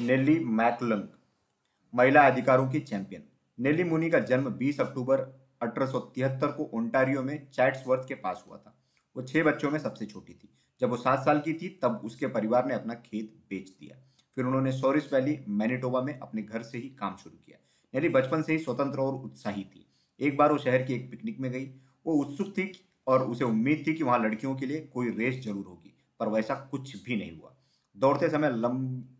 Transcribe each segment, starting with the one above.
नेली मैकलंग, महिला अधिकारों की चैंपियन। नेली मुनी का जन्म 20 अक्टूबर 1873 को ओंटारियो में चैट्सवर्थ के पास हुआ था। वो छह बच्चों में सबसे छोटी थी। जब वो सात साल की थी, तब उसके परिवार ने अपना खेत बेच दिया। फिर उन्होंने सोरिस वैली, मैनिटोबा में अपने घर से ही काम शुरू किया। नेली बचपन से ही स्वतंत्र और उत्साही थी। एक बार वो शहर की एक पिकनिक में गई। वो उत्सुक थी और उसे उम्मीद थी कि वहाँ लड़कियों के लिए कोई रेस ज़रूर होगी, पर वैसा कुछ भी नहीं हुआ। दौड़ते समय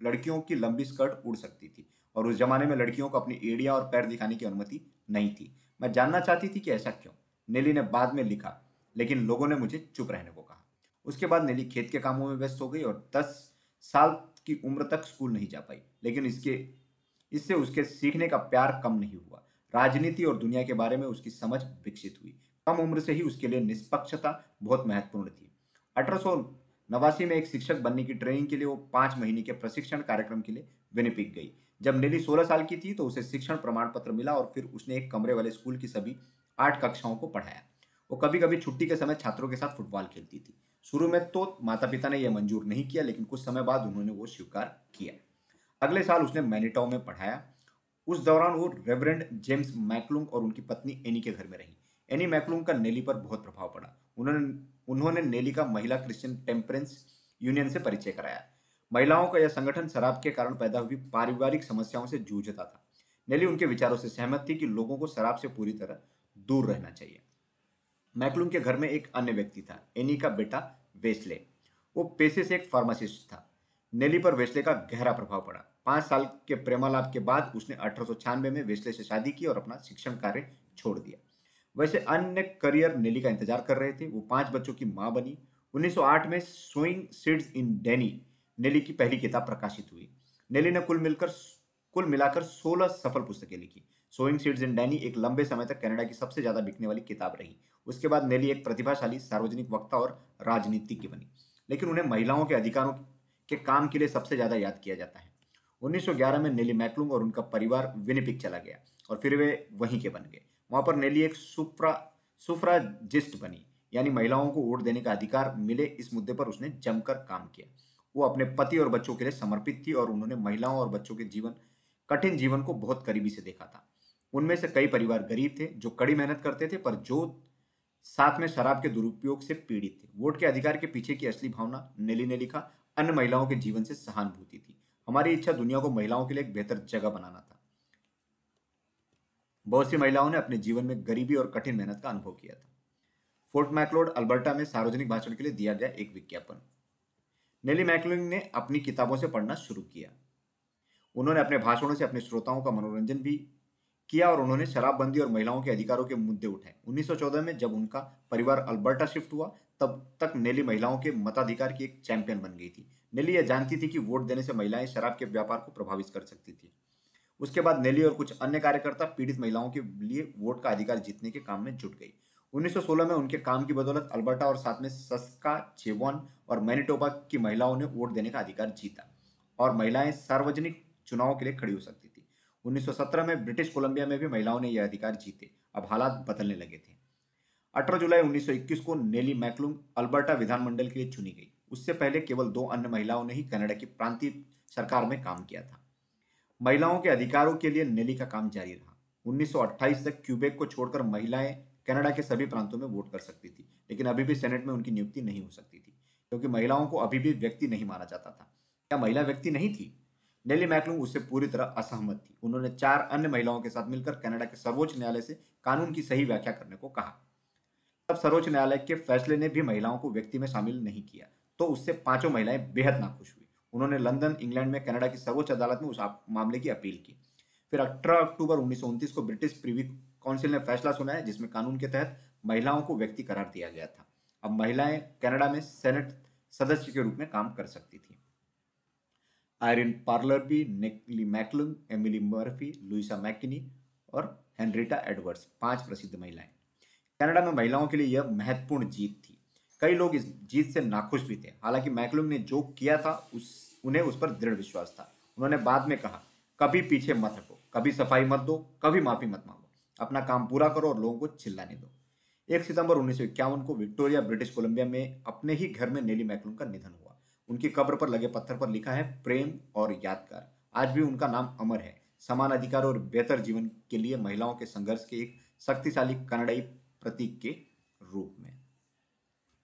लड़कियों की लंबी स्कर्ट उड़ सकती थी और उस जमाने में लड़कियों को अपनी एड़िया और पैर दिखाने की अनुमति नहीं थी। मैं जानना चाहती थी कि ऐसा क्यों? नेली ने बाद में लिखा, लेकिन लोगों ने मुझे चुप रहने को कहा। उसके बाद नेली खेत के कामों में व्यस्त हो गई और दस साल की उम्र तक स्कूल नहीं जा पाई, लेकिन इसके, इससे उसके सीखने का प्यार कम नहीं हुआ। राजनीति और दुनिया के बारे में उसकी समझ विकसित हुई। कम उम्र से ही उसके लिए निष्पक्षता बहुत महत्वपूर्ण थी। अठारह सौ नवासी में एक शिक्षक बनने की ट्रेनिंग के लिए वो पाँच महीने के प्रशिक्षण कार्यक्रम के लिए विनिपिक गई। जब नीली सोलह साल की थी तो उसे शिक्षण प्रमाण पत्र मिला और फिर उसने एक कमरे वाले स्कूल की सभी आठ कक्षाओं को पढ़ाया। वो कभी कभी छुट्टी के समय छात्रों के साथ फुटबॉल खेलती थी। शुरू में तो माता पिता ने यह मंजूर नहीं किया, लेकिन कुछ समय बाद उन्होंने वो स्वीकार किया। अगले साल उसने मैनिटाओ में पढ़ाया। उस दौरान वो रेवरेंड जेम्स मैकलुंग और उनकी पत्नी एनी के घर में रही। एनी मैकलुंग का नेली पर बहुत प्रभाव पड़ा। उन्होंने उन्होंने नेली का महिला क्रिश्चियन टेम्परेंस यूनियन से परिचय कराया। महिलाओं का यह संगठन शराब के कारण पैदा हुई पारिवारिक समस्याओं से जूझता था। नेली उनके विचारों से सहमत थी कि लोगों को शराब से पूरी तरह दूर रहना चाहिए। मैकलूम के घर में एक अन्य व्यक्ति था, एनी का बेटा वेस्ले। वो पेशे से एक फार्मासिस्ट था। नेली पर वेस्ले का गहरा प्रभाव पड़ा। पाँच साल के प्रेमालाप के बाद उसने अठारह सौ छियानवे में वेस्ले से शादी की और अपना शिक्षण कार्य छोड़ दिया। वैसे अन्य करियर नेली का इंतज़ार कर रहे थे। वो पाँच बच्चों की माँ बनी। 1908 में सोइंग सीड्स इन डेनी नेली की पहली किताब प्रकाशित हुई। नेली ने कुल मिलकर, कुल मिलाकर 16 सफल पुस्तकें लिखी। सोइंग सीड्स इन डैनी एक लंबे समय तक कनाडा की सबसे ज़्यादा बिकने वाली किताब रही। उसके बाद नेली एक प्रतिभाशाली, सार्वजनिक वक्ता और राजनीतिज्ञ बनी। लेकिन उन्हें महिलाओं के अधिकारों के काम के लिए सबसे ज़्यादा याद किया जाता है। 1911 में नेली मैकलुंग और उनका परिवार विनिपिक चला गया और फिर वे वहीं के बन गए। वहाँ पर नेली एक सुफ्रा, सुफ्राजिस्ट बनी। यानी महिलाओं को वोट देने का अधिकार मिले, इस मुद्दे पर उसने जमकर काम किया। वो अपने पति और बच्चों के लिए समर्पित थी और उन्होंने महिलाओं और बच्चों के जीवन, कठिन जीवन को बहुत करीबी से देखा था। उनमें से कई परिवार गरीब थे, जो कड़ी मेहनत करते थे, पर जो साथ में शराब के दुरुपयोग से पीड़ित थे। वोट के अधिकार के पीछे की असली भावना नेली ने लिखा, अन्य महिलाओं के जीवन से सहानुभूति थी। हमारी इच्छा दुनिया को महिलाओं के लिए एक बेहतर जगह बनाना था। बहुत सी महिलाओं ने अपने जीवन में गरीबी और कठिन मेहनत का अनुभव किया था। फोर्ट मैकलोड, अल्बर्टा में सार्वजनिक भाषण के लिए दिया गया एक विज्ञापन। नेली मैकलिंग ने अपनी किताबों से पढ़ना शुरू किया। उन्होंने अपने भाषणों से अपने श्रोताओं का मनोरंजन भी किया और उन्होंने शराबबंदी और महिलाओं के अधिकारों के मुद्दे उठाए। 1914 में जब उनका परिवार अल्बर्टा शिफ्ट हुआ, तब तक नेली महिलाओं के मताधिकार की एक चैंपियन बन गई थी। नेली यह जानती थी कि वोट देने से महिलाएँ शराब के व्यापार को प्रभावित कर सकती थी। उसके बाद नेली और कुछ अन्य कार्यकर्ता पीड़ित महिलाओं के लिए वोट का अधिकार जीतने के काम में जुट गई। 1916 में उनके काम की बदौलत अल्बर्टा और साथ में सस्का चेवन और मैनिटोबा की महिलाओं ने वोट देने का अधिकार जीता और महिलाएँ सार्वजनिक चुनाव के लिए खड़ी हो सकती थी। 1917 में ब्रिटिश कोलंबिया में भी महिलाओं ने यह अधिकार जीते। अब हालात बदलने लगे थे। 18 जुलाई 1921 को नेली मैकलुंग अल्बर्टा विधानमंडल के लिए चुनी गई। उससे पहले केवल दो अन्य महिलाओं ने ही कनाडा की प्रांतीय सरकार में काम किया था। महिलाओं के अधिकारों के लिए नेली का काम जारी रहा। 1928 तक क्यूबेक को छोड़कर महिलाएँ कनाडा के सभी प्रांतों में वोट कर सकती थी, लेकिन अभी भी सेनेट में उनकी नियुक्ति नहीं हो सकती थी, क्योंकि महिलाओं को अभी भी व्यक्ति नहीं माना जाता था। क्या महिला व्यक्ति नहीं थी? नेली मैकलूम उससे पूरी तरह असहमत थी। उन्होंने चार अन्य महिलाओं के साथ मिलकर कनाडा के सर्वोच्च न्यायालय से कानून की सही व्याख्या करने को कहा। तब सर्वोच्च न्यायालय के फैसले ने भी महिलाओं को व्यक्ति में शामिल नहीं किया तो उससे पाँचों महिलाएँ बेहद नाखुश हुई। उन्होंने लंदन, इंग्लैंड में, कनाडा की सर्वोच्च अदालत में उस मामले की अपील की। फिर अठारह अक्टूबर उन्नीस को ब्रिटिश प्रीवी काउंसिल ने फैसला सुनाया, जिसमें कानून के तहत महिलाओं को व्यक्ति करार दिया गया था। अब महिलाएँ कनाडा में सेनेट सदस्य के रूप में काम कर सकती थी। Irene Parlby Nellie McClung, Emily Murphy Louisa McKinney और हेनरीटा एडवर्ड्स, पाँच प्रसिद्ध महिलाएँ। कनाडा में महिलाओं के लिए यह महत्वपूर्ण जीत थी। कई लोग इस जीत से नाखुश भी थे। हालाँकि मैकलुंग ने जो किया था, उस, उन्हें उस पर दृढ़ विश्वास था। उन्होंने बाद में कहा, कभी पीछे मत हटो, कभी सफ़ाई मत दो, कभी माफ़ी मत मांगो। अपना काम पूरा करो और लोगों को चिल्लाने दो। एक सितंबर उन्नीस सौ इक्यावन को विक्टोरिया, ब्रिटिश कोलंबिया में अपने ही घर में नेली मैकलूम का निधन हुआ। उनकी कब्र पर लगे पत्थर पर लिखा है, प्रेम और यादगार। आज भी उनका नाम अमर है। समान अधिकार और बेहतर जीवन के लिए महिलाओं के संघर्ष के एक शक्तिशाली कन्नड़ाई प्रतीक के रूप में।